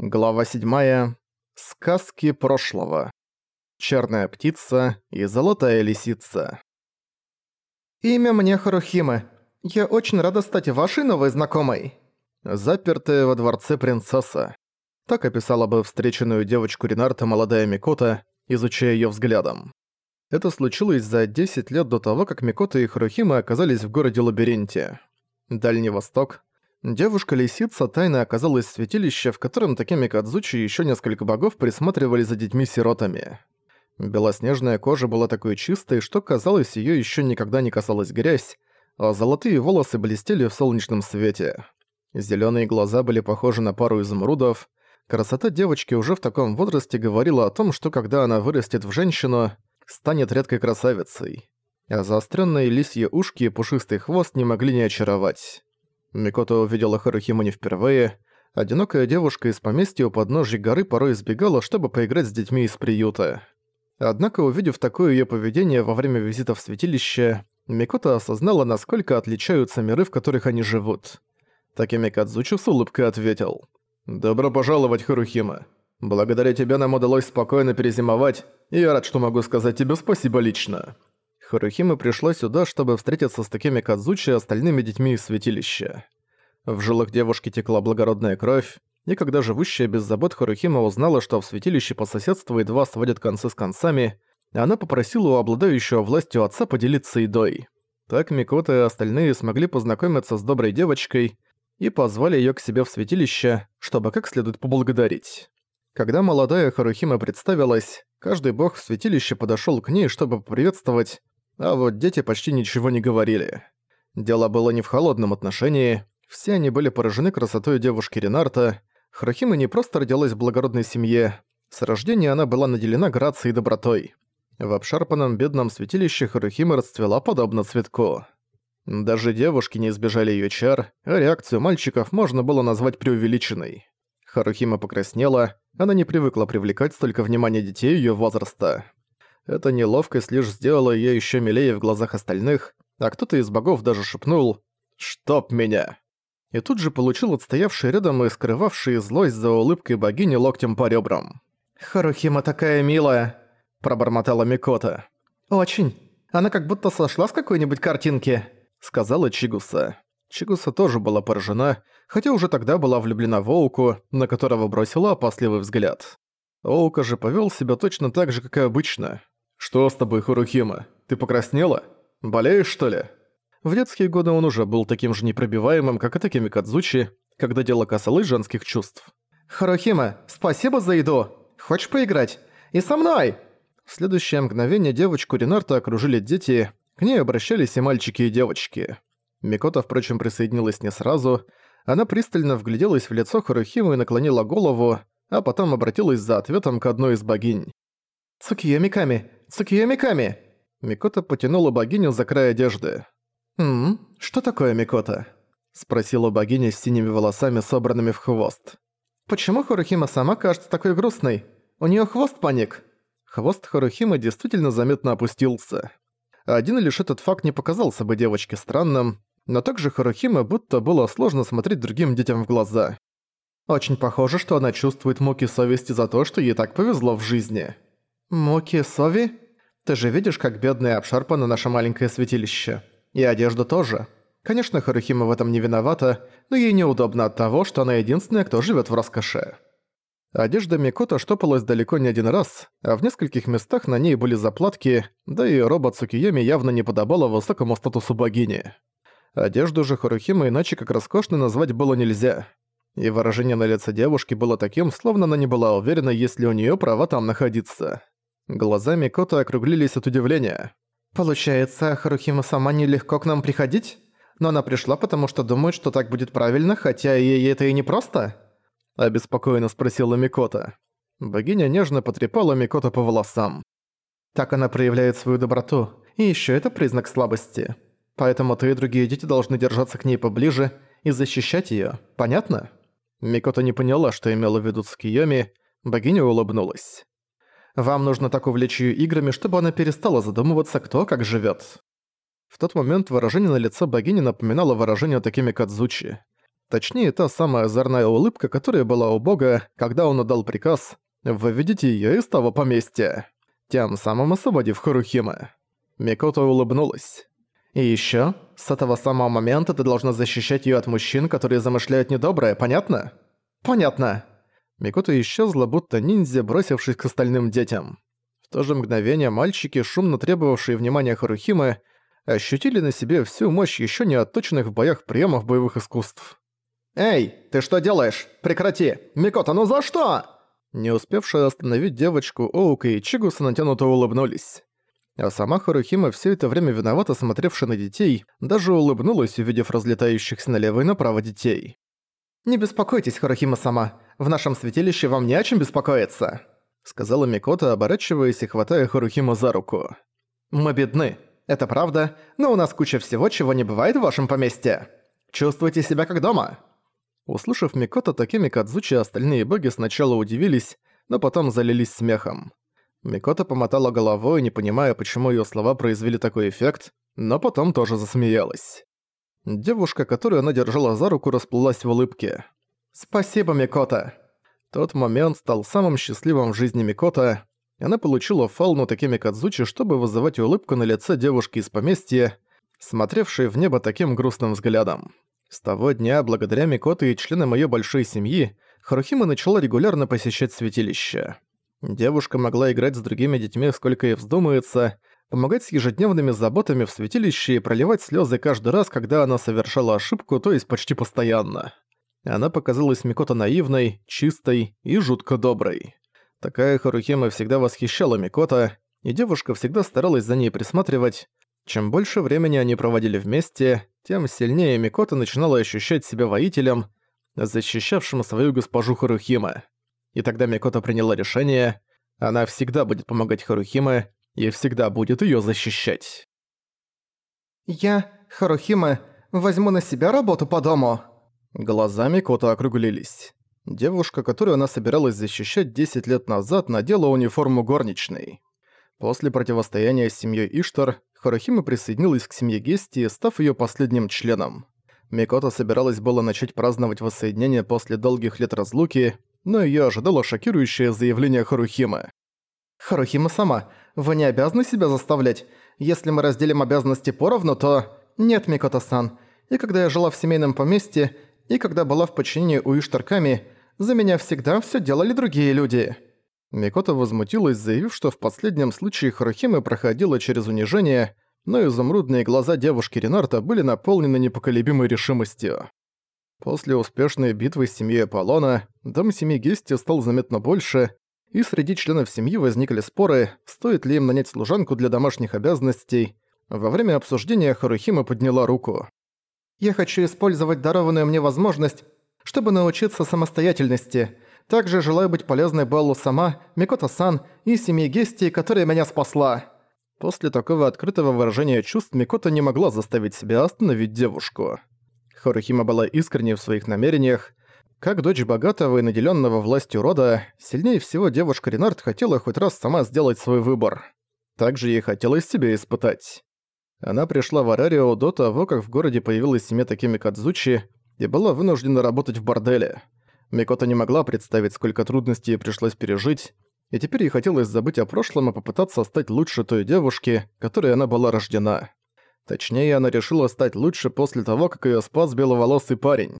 Глава 7. Сказки прошлого. Черная птица и золотая лисица. «Имя мне Харухима. Я очень рада стать вашей новой знакомой». Запертая во дворце принцесса. Так описала бы встреченную девочку Ренарта молодая Микота, изучая её взглядом. Это случилось за 10 лет до того, как Микота и Харухима оказались в городе-лабиринте. Дальний Восток, Девушка-лисица тайно оказалась в святилище, в котором Такеми Кадзучи и ещё несколько богов присматривали за детьми-сиротами. Белоснежная кожа была такой чистой, что, казалось, её ещё никогда не касалась грязь, а золотые волосы блестели в солнечном свете. Зелёные глаза были похожи на пару изумрудов. Красота девочки уже в таком возрасте говорила о том, что когда она вырастет в женщину, станет редкой красавицей. А заострённые лисьи ушки и пушистый хвост не могли не очаровать. Микото увидела Харухиму не впервые. Одинокая девушка из поместья у подножья горы порой избегала, чтобы поиграть с детьми из приюта. Однако, увидев такое её поведение во время визита в святилище, Микото осознала, насколько отличаются миры, в которых они живут. Такими Кадзучи с улыбкой ответил. «Добро пожаловать, Харухима. Благодаря тебе нам удалось спокойно перезимовать, и я рад, что могу сказать тебе спасибо лично». Харухима пришла сюда, чтобы встретиться с такими Кадзучи и остальными детьми из святилища. В жилах девушки текла благородная кровь, и когда живущая без забот Харухима узнала, что в святилище по соседству едва сводят концы с концами, она попросила у обладающего властью отца поделиться едой. Так Микота и остальные смогли познакомиться с доброй девочкой и позвали её к себе в святилище, чтобы как следует поблагодарить. Когда молодая Харухима представилась, каждый бог в святилище подошёл к ней, чтобы поприветствовать, а вот дети почти ничего не говорили. Дело было не в холодном отношении, все они были поражены красотой девушки Ренарта. Хрохима не просто родилась в благородной семье, с рождения она была наделена грацией и добротой. В обшарпанном бедном святилище Харухима расцвела подобно цветку. Даже девушки не избежали её чар, а реакцию мальчиков можно было назвать преувеличенной. Харухима покраснела, она не привыкла привлекать столько внимания детей её возраста. Эта неловкость лишь сделала её ещё милее в глазах остальных, а кто-то из богов даже шепнул «Чтоб меня!» И тут же получил отстоявший рядом и скрывавший злость за улыбкой богини локтем по ребрам. «Харухима такая милая!» – пробормотала Микота. «Очень. Она как будто сошла с какой-нибудь картинки», – сказала Чигуса. Чигуса тоже была поражена, хотя уже тогда была влюблена в Оуку, на которого бросила опасливый взгляд. Оука же повёл себя точно так же, как и обычно. «Что с тобой, Хурухима? Ты покраснела? Болеешь, что ли?» В детские годы он уже был таким же непробиваемым, как и такими Кадзучи, когда дело касалось женских чувств. «Харухима, спасибо за еду! Хочешь поиграть? И со мной!» В следующее мгновение девочку Ренарта окружили дети, к ней обращались и мальчики, и девочки. Микота, впрочем, присоединилась не сразу, она пристально вгляделась в лицо Харухимы и наклонила голову, а потом обратилась за ответом к одной из богинь. «Цукиё Миками, Цукиё Миками!» Микота потянула богиню за край одежды. «Ммм, что такое Микота?» Спросила богиня с синими волосами, собранными в хвост. «Почему Харухима сама кажется такой грустной? У неё хвост паник?» Хвост Харухимы действительно заметно опустился. Один лишь этот факт не показался бы девочке странным, но также Харухима будто было сложно смотреть другим детям в глаза. Очень похоже, что она чувствует муки совести за то, что ей так повезло в жизни. «Моки Сови? Ты же видишь, как бедное обшарпано наше маленькое святилище. И одежда тоже. Конечно, Харухима в этом не виновата, но ей неудобно от того, что она единственная, кто живет в роскоши». Одежда Микота штопалась далеко не один раз, а в нескольких местах на ней были заплатки, да и робот Цукиеми явно не подобала высокому статусу богини. Одежду же Харухима иначе как роскошной назвать было нельзя. И выражение на лице девушки было таким, словно она не была уверена, есть ли у неё право там находиться. Глазами Кота округлились от удивления. «Получается, Харухима сама нелегко к нам приходить? Но она пришла, потому что думает, что так будет правильно, хотя ей это и не просто?» Обеспокоенно спросила Микота. Богиня нежно потрепала Микота по волосам. «Так она проявляет свою доброту, и ещё это признак слабости. Поэтому ты и другие дети должны держаться к ней поближе и защищать её, понятно?» Микота не поняла, что имела в виду Цукиёми, богиня улыбнулась. Вам нужно так увлечь её играми, чтобы она перестала задумываться, кто как живёт». В тот момент выражение на лице богини напоминало выражение такими Кадзучи. Точнее, та самая озорная улыбка, которая была у бога, когда он отдал приказ «Выведите её из того поместья», тем самым освободив Харухима. Микото улыбнулась. «И ещё, с этого самого момента ты должна защищать её от мужчин, которые замышляют недоброе, понятно?» «Понятно!» Микото исчезла, будто ниндзя, бросившись к остальным детям. В то же мгновение мальчики, шумно требовавшие внимания Харухимы, ощутили на себе всю мощь ещё не отточенных в боях приемов боевых искусств. «Эй, ты что делаешь? Прекрати! Микото, ну за что?» Не успевшая остановить девочку, Оука и Чигуса натянуто улыбнулись. А сама Харухима, все это время виновато смотревшая на детей, даже улыбнулась, увидев разлетающихся налево и направо детей. «Не беспокойтесь, Харухима-сама, в нашем святилище вам не о чем беспокоиться», сказала Микото, оборачиваясь и хватая Харухиму за руку. «Мы бедны, это правда, но у нас куча всего, чего не бывает в вашем поместье. Чувствуйте себя как дома». Услышав Микото, такими Кадзучи остальные боги сначала удивились, но потом залились смехом. Микото помотала головой, не понимая, почему её слова произвели такой эффект, но потом тоже засмеялась. Девушка, которую она держала за руку, расплылась в улыбке. «Спасибо, Микото!» Тот момент стал самым счастливым в жизни Микото. Она получила фауну такими Кадзучи, чтобы вызывать улыбку на лице девушки из поместья, смотревшей в небо таким грустным взглядом. С того дня, благодаря Микото и членам её большой семьи, Харухима начала регулярно посещать святилище. Девушка могла играть с другими детьми сколько ей вздумается, помогать с ежедневными заботами в святилище и проливать слёзы каждый раз, когда она совершала ошибку, то есть почти постоянно. Она показалась Микото наивной, чистой и жутко доброй. Такая Харухима всегда восхищала Микото, и девушка всегда старалась за ней присматривать. Чем больше времени они проводили вместе, тем сильнее Микото начинала ощущать себя воителем, защищавшим свою госпожу Харухима. И тогда Микото приняла решение, она всегда будет помогать Харухиме и всегда будет её защищать. «Я, Харухима, возьму на себя работу по дому». Глаза Микото округлились. Девушка, которую она собиралась защищать 10 лет назад, надела униформу горничной. После противостояния с семьей Иштар, Харухима присоединилась к семье Гести, став ее последним членом. Микото собиралась было начать праздновать воссоединение после долгих лет разлуки, но ее ожидало шокирующее заявление Харухимы. «Харухима сама, вы не обязаны себя заставлять. Если мы разделим обязанности поровну, то...» «Нет, Микото-сан. И когда я жила в семейном поместье, и когда была в подчинении у Иштарками, за меня всегда все делали другие люди». Микото возмутилась, заявив, что в последнем случае Харухима проходила через унижение, но изумрудные глаза девушки Ренарта были наполнены непоколебимой решимостью. После успешной битвы с семьей Аполлона, дом семьи Гести стал заметно больше, и среди членов семьи возникли споры, стоит ли им нанять служанку для домашних обязанностей. Во время обсуждения Харухима подняла руку. «Я хочу использовать дарованную мне возможность, чтобы научиться самостоятельности», также желаю быть полезной Беллу сама, Микото-сан и семье Гести, которая меня спасла». После такого открытого выражения чувств Микото не могла заставить себя остановить девушку. Хорухима была искренней в своих намерениях. Как дочь богатого и наделенного властью рода, сильнее всего девушка Ренард хотела хоть раз сама сделать свой выбор. Также ей хотелось себя испытать. Она пришла в Арарио до того, как в городе появилась семья такими Кадзучи, и была вынуждена работать в борделе. Микото не могла представить, сколько трудностей ей пришлось пережить, и теперь ей хотелось забыть о прошлом и попытаться стать лучше той девушки, которой она была рождена. Точнее, она решила стать лучше после того, как её спас беловолосый парень.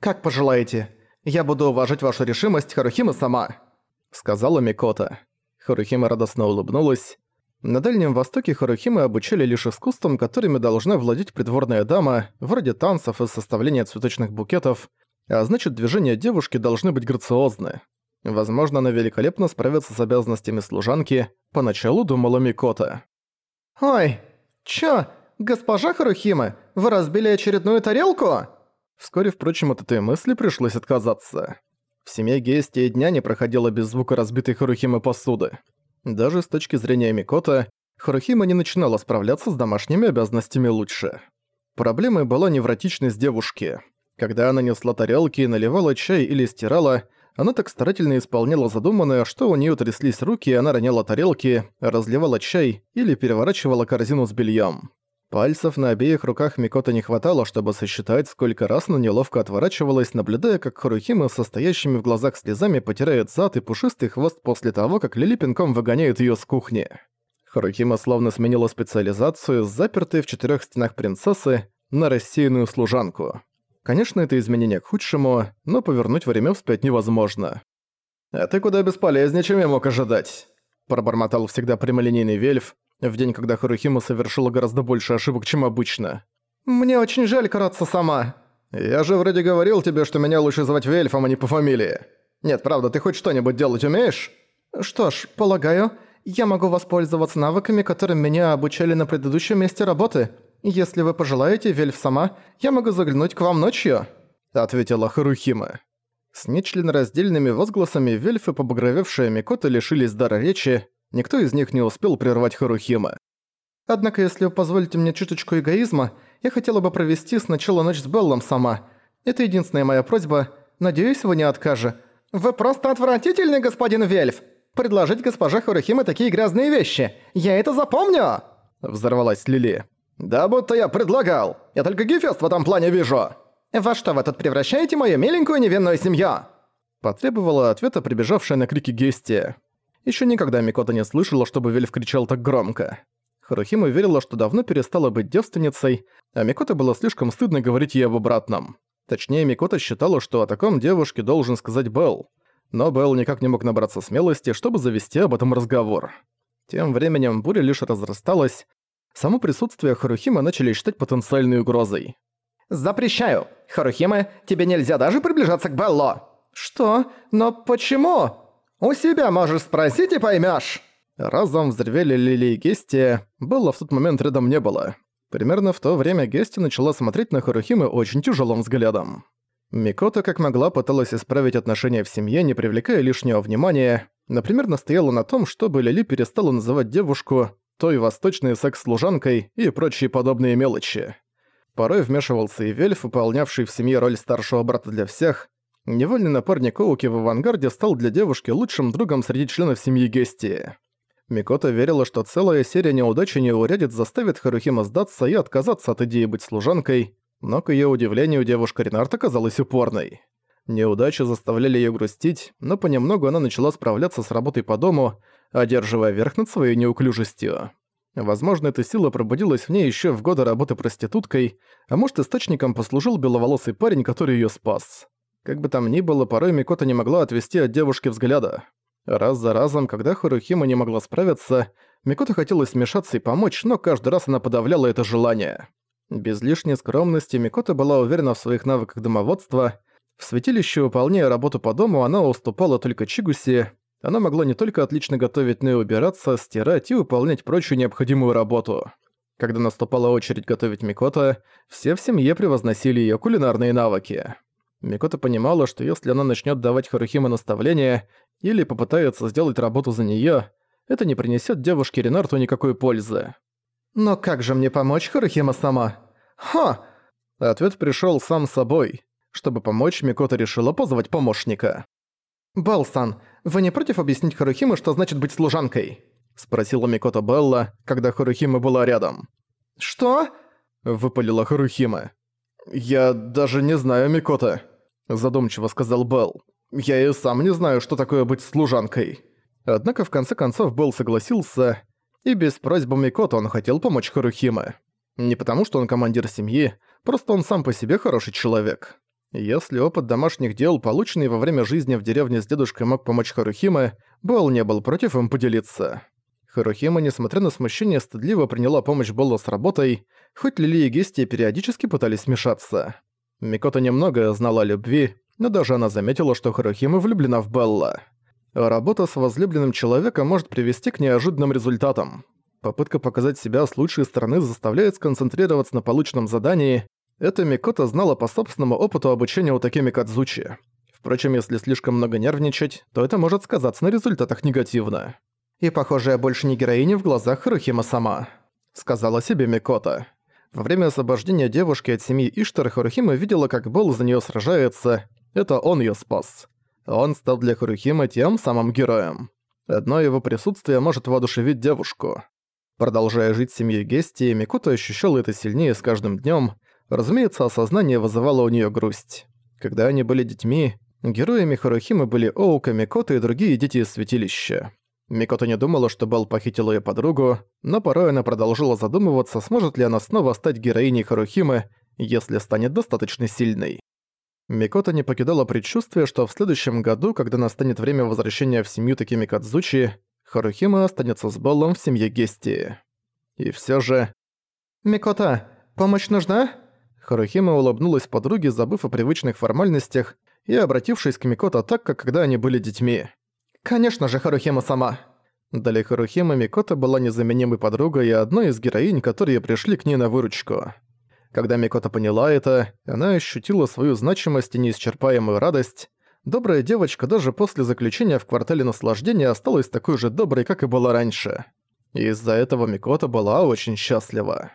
«Как пожелаете. Я буду уважать вашу решимость, Харухима сама», — сказала Микото. Харухима радостно улыбнулась. На Дальнем Востоке Харухимы обучали лишь искусствам, которыми должна владеть придворная дама, вроде танцев и составления цветочных букетов, а значит движения девушки должны быть грациозны. Возможно, она великолепно справится с обязанностями служанки, поначалу думала Микота. «Ой, чё, госпожа Харухима, вы разбили очередную тарелку?» Вскоре, впрочем, от этой мысли пришлось отказаться. В семье Гести и дня не проходило без звука разбитой Харухимы посуды. Даже с точки зрения Микота, Харухима не начинала справляться с домашними обязанностями лучше. Проблемой была невротичность девушки. Когда она несла тарелки, наливала чай или стирала, она так старательно исполняла задуманное, что у нее тряслись руки, и она роняла тарелки, разливала чай или переворачивала корзину с бельем. Пальцев на обеих руках Микота не хватало, чтобы сосчитать, сколько раз она неловко отворачивалась, наблюдая, как Харухима со стоящими в глазах слезами потирает зад и пушистый хвост после того, как Лили пинком выгоняет её с кухни. Харухима словно сменила специализацию с запертой в четырёх стенах принцессы на рассеянную служанку. Конечно, это изменение к худшему, но повернуть время вспять невозможно. «А ты куда бесполезнее, чем я мог ожидать», – пробормотал всегда прямолинейный Вельф, в день, когда Харухима совершила гораздо больше ошибок, чем обычно. «Мне очень жаль караться сама. Я же вроде говорил тебе, что меня лучше звать Вельфом, а не по фамилии. Нет, правда, ты хоть что-нибудь делать умеешь?» «Что ж, полагаю, я могу воспользоваться навыками, которым меня обучали на предыдущем месте работы. Если вы пожелаете, Вельф сама, я могу заглянуть к вам ночью», — ответила Харухима. С нечленораздельными возгласами Вельф и побагровевшая Микота лишились дара речи, Никто из них не успел прервать Харухима. «Однако, если вы позволите мне чуточку эгоизма, я хотела бы провести сначала ночь с Беллом сама. Это единственная моя просьба. Надеюсь, вы не откажете». «Вы просто отвратительный, господин Вельф! Предложить госпоже Харухиме такие грязные вещи! Я это запомню!» Взорвалась Лили. «Да будто я предлагал! Я только Гефест в этом плане вижу!» «Во что вы тут превращаете мою миленькую невинную семью?» Потребовала ответа прибежавшая на крики Гестия. Еще никогда Микота не слышала, чтобы Вельф кричал так громко. Харухима верила, что давно перестала быть девственницей, а Микота было слишком стыдно говорить ей об обратном. Точнее, Микота считала, что о таком девушке должен сказать Белл. Но Белл никак не мог набраться смелости, чтобы завести об этом разговор. Тем временем буря лишь разрасталась. Само присутствие Харухима начали считать потенциальной угрозой. «Запрещаю! Харухима, тебе нельзя даже приближаться к Белло!» «Что? Но почему?» «У себя можешь спросить и поймёшь!» Разом взревели Лили и Гести, Белла в тот момент рядом не было. Примерно в то время Гести начала смотреть на Харухимы очень тяжелым взглядом. Микота как могла пыталась исправить отношения в семье, не привлекая лишнего внимания. Например, настояла на том, чтобы Лили перестала называть девушку той восточной секс-служанкой и прочие подобные мелочи. Порой вмешивался и Вельф, выполнявший в семье роль старшего брата для всех, Невольный напарник Оуки в авангарде стал для девушки лучшим другом среди членов семьи Гестии. Микота верила, что целая серия неудач и неурядиц заставит Харухима сдаться и отказаться от идеи быть служанкой, но, к её удивлению, девушка Ренард оказалась упорной. Неудачи заставляли её грустить, но понемногу она начала справляться с работой по дому, одерживая верх над своей неуклюжестью. Возможно, эта сила пробудилась в ней ещё в годы работы проституткой, а может, источником послужил беловолосый парень, который её спас. Как бы там ни было, порой Микота не могла отвести от девушки взгляда. Раз за разом, когда Харухима не могла справиться, Микота хотелось смешаться и помочь, но каждый раз она подавляла это желание. Без лишней скромности Микота была уверена в своих навыках домоводства. В святилище, выполняя работу по дому, она уступала только Чигуси. Она могла не только отлично готовить, но и убираться, стирать и выполнять прочую необходимую работу. Когда наступала очередь готовить Микота, все в семье превозносили её кулинарные навыки. Микота понимала, что если она начнет давать Харухиме наставления или попытается сделать работу за неё, это не принесет девушке Ренарту никакой пользы. «Но как же мне помочь, Харухима сама?» «Ха!» Ответ пришёл сам собой. Чтобы помочь, Микота решила позвать помощника. «Белсан, вы не против объяснить Харухиме, что значит быть служанкой?» Спросила Микота Белла, когда Харухима была рядом. «Что?» Выпалила Харухима. «Я даже не знаю Микота», – задумчиво сказал Белл. «Я и сам не знаю, что такое быть служанкой». Однако в конце концов Белл согласился, и без просьбы Микота он хотел помочь Харухиме. Не потому, что он командир семьи, просто он сам по себе хороший человек. Если опыт домашних дел, полученный во время жизни в деревне с дедушкой, мог помочь Харухиме, Белл не был против им поделиться. Харухима, несмотря на смущение, стыдливо приняла помощь Белла с работой, хоть Лили и Гестия периодически пытались смешаться. Микота немного знала о любви, но даже она заметила, что Харухима влюблена в Белла. Работа с возлюбленным человеком может привести к неожиданным результатам. Попытка показать себя с лучшей стороны заставляет сконцентрироваться на полученном задании. Это Микота знала по собственному опыту обучения у Такеми Кадзучи. Впрочем, если слишком много нервничать, то это может сказаться на результатах негативно. «И, похоже, я больше не героиня в глазах Харухима сама», — сказала себе Микота. Во время освобождения девушки от семьи Иштар Харухима видела, как Бол за нее сражается. Это он ее спас. Он стал для Харухима тем самым героем. Одно его присутствие может воодушевить девушку. Продолжая жить семьей Гести, Микото ощущала это сильнее с каждым днем. Разумеется, осознание вызывало у нее грусть. Когда они были детьми, героями Харухимы были Оука, Микото и другие дети из святилища. Микото не думала, что Белл похитил ее подругу, но порой она продолжила задумываться, сможет ли она снова стать героиней Харухимы, если станет достаточно сильной. Микото не покидала предчувствие, что в следующем году, когда настанет время возвращения в семью такими Кадзучи, Харухима останется с Беллом в семье Гести. И все же... «Микота, помощь нужна?» Харухима улыбнулась подруге, забыв о привычных формальностях и обратившись к Микото так, как когда они были детьми. «Конечно же, Харухима сама!» Для Харухима Микото была незаменимой подругой и одной из героинь, которые пришли к ней на выручку. Когда Микото поняла это, она ощутила свою значимость и неисчерпаемую радость. Добрая девочка даже после заключения в квартале наслаждения осталась такой же доброй, как и была раньше. Из-за этого Микото была очень счастлива.